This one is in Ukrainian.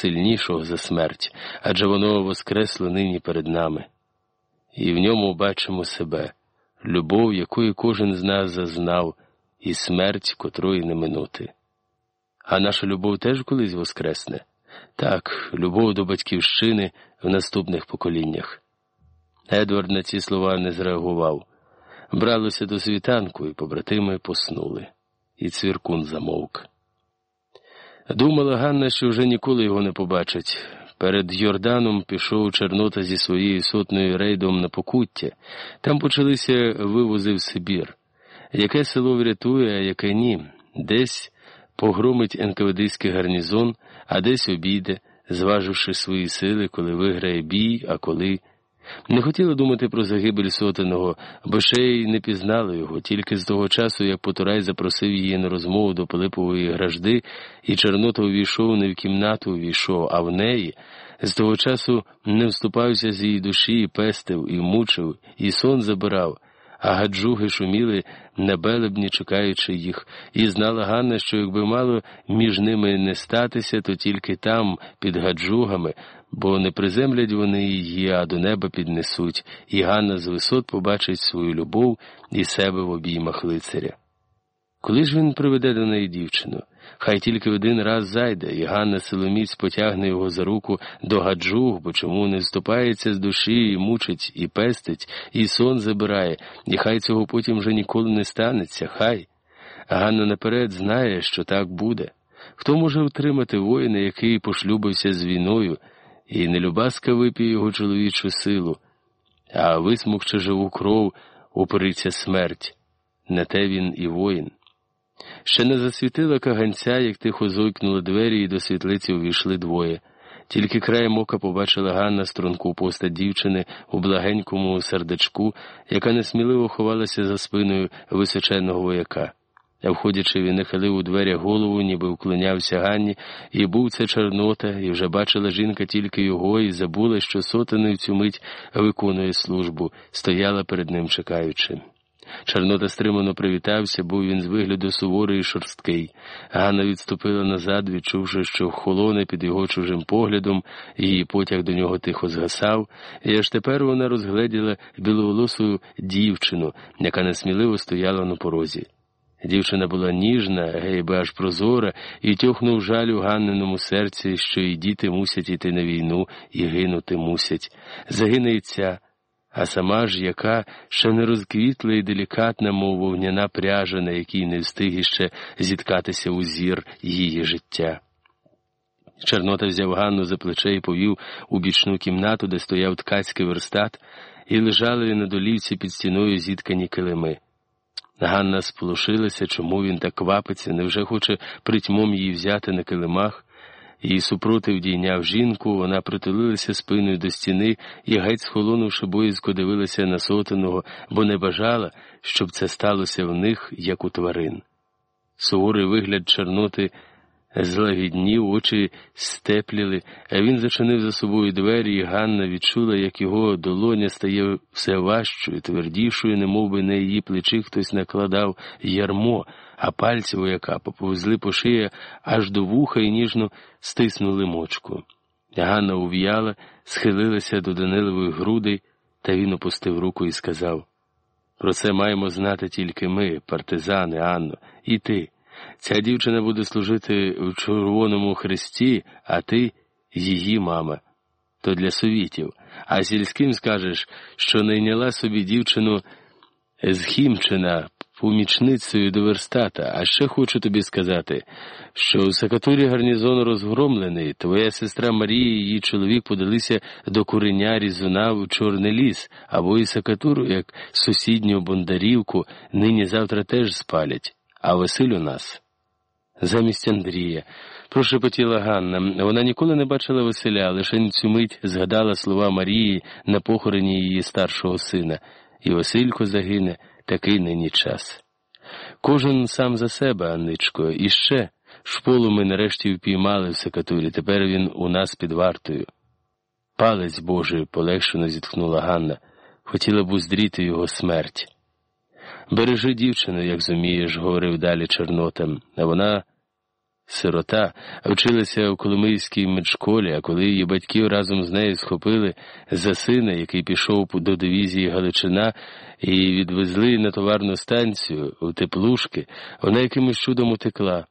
сильнішого за смерть, адже воно воскресло нині перед нами. І в ньому бачимо себе, любов, якої кожен з нас зазнав, і смерть, котрої не минути. А наша любов теж колись воскресне так, любов до батьківщини в наступних поколіннях. Едвард на ці слова не зреагував. Бралося до світанку, і побратими поснули, і цвіркун замовк. Думала Ганна, що вже ніколи його не побачить. Перед Йорданом пішов Чорнота зі своєю сотнею рейдом на покуття. Там почалися вивози в Сибір. Яке село врятує, а яке ні. Десь погромить НКВДський гарнізон, а десь обійде, зваживши свої сили, коли виграє бій, а коли. Не хотіла думати про загибель сотеного, бо ще й не пізнала його, тільки з того часу, як Потурай запросив її на розмову до Пилипової гражди, і Чорнота увійшов не в кімнату увійшов, а в неї, з того часу не вступався з її душі, і пестив, і мучив, і сон забирав. А гаджуги шуміли на белебні, чекаючи їх, і знала Ганна, що якби мало між ними не статися, то тільки там, під гаджугами, бо не приземлять вони її, а до неба піднесуть, і Ганна з висот побачить свою любов і себе в обіймах лицаря. Коли ж він приведе до неї дівчину? Хай тільки один раз зайде, і Ганна силоміць потягне його за руку до гаджуг, бо чому не вступається з душі і мучить, і пестить, і сон забирає, і хай цього потім вже ніколи не станеться, хай. Ганна наперед знає, що так буде. Хто може втримати воїна, який пошлюбився з війною, і нелюбаска вип'є його чоловічу силу, а висмукче живу кров, упориться смерть. Не те він і воїн. Ще не засвітила каганця, як тихо зойкнули двері, і до світлиці увійшли двоє. Тільки краєм ока побачила Ганна струнку постать дівчини у благенькому сердечку, яка несміливо ховалася за спиною височенного вояка. А входячи, він нахилив у двері голову, ніби вклонявся Ганні, і був це Чорнота, і вже бачила жінка тільки його, і забула, що сотеною цю мить виконує службу, стояла перед ним чекаючи. Чорнота стримано привітався, був він з вигляду суворий і шорсткий. Ганна відступила назад, відчувши, що холоне під його чужим поглядом, її потяг до нього тихо згасав, і аж тепер вона розгледіла біловолосу дівчину, яка несміливо стояла на порозі. Дівчина була ніжна, гейби аж прозора, і тьохнув жаль у Ганниному серці, що і діти мусять іти на війну, і гинути мусять. Загине а сама ж яка ще не розквітла і делікатна, мов вогняна пряжа, на якій не встиг іще зіткатися у зір її життя. Чорнота взяв Ганну за плече і повів у бічну кімнату, де стояв ткацький верстат, і лежали на долівці під стіною зіткані килими. Ганна сполошилася, чому він так квапиться, невже хоче притьмом її взяти на килимах. Її супротив дійняв жінку, вона притулилася спиною до стіни і, геть схолонувши боязко, дивилася на сотеного, бо не бажала, щоб це сталося в них, як у тварин. Суворий вигляд Чорноти злагіднів, очі степліли, а він зачинив за собою двері, і Ганна відчула, як його долоня стає все важчою, твердішою, немов би на її плечі хтось накладав ярмо а пальці вояка поповзли по шиї аж до вуха і ніжно стиснули мочку. Ганна ув'яла, схилилася до Данилової груди, та він опустив руку і сказав Про це маємо знати тільки ми, партизани, Анно, і ти. Ця дівчина буде служити в Червоному Христі, а ти її мама. То для совітів. А сільським скажеш, що найняла собі дівчину з Хімчина помічницею до верстата, а ще хочу тобі сказати, що у Сакатурі гарнізон розгромлений, твоя сестра Марія і її чоловік подалися до куреня різуна в Чорний ліс, або і Сакатуру, як сусідню Бондарівку, нині завтра теж спалять, а Василь у нас. Замість Андрія. Прошепотіла Ганна. Вона ніколи не бачила Василя, лише цю мить згадала слова Марії на похороні її старшого сина. І Василько загине, такий нині час. Кожен сам за себе, Анничко, і ще шполу ми нарешті впіймали в секатурі, тепер він у нас під вартою. Палець Божий, полегшено зітхнула Ганна, хотіла б уздріти його смерть. Бережи дівчину, як зумієш, говорив далі Чорнота, а вона сирота, вчилася у Коломийській медшколі, а коли її батьків разом з нею схопили за сина, який пішов до дивізії Галичина, і відвезли на товарну станцію у теплушки, вона якимось чудом утекла.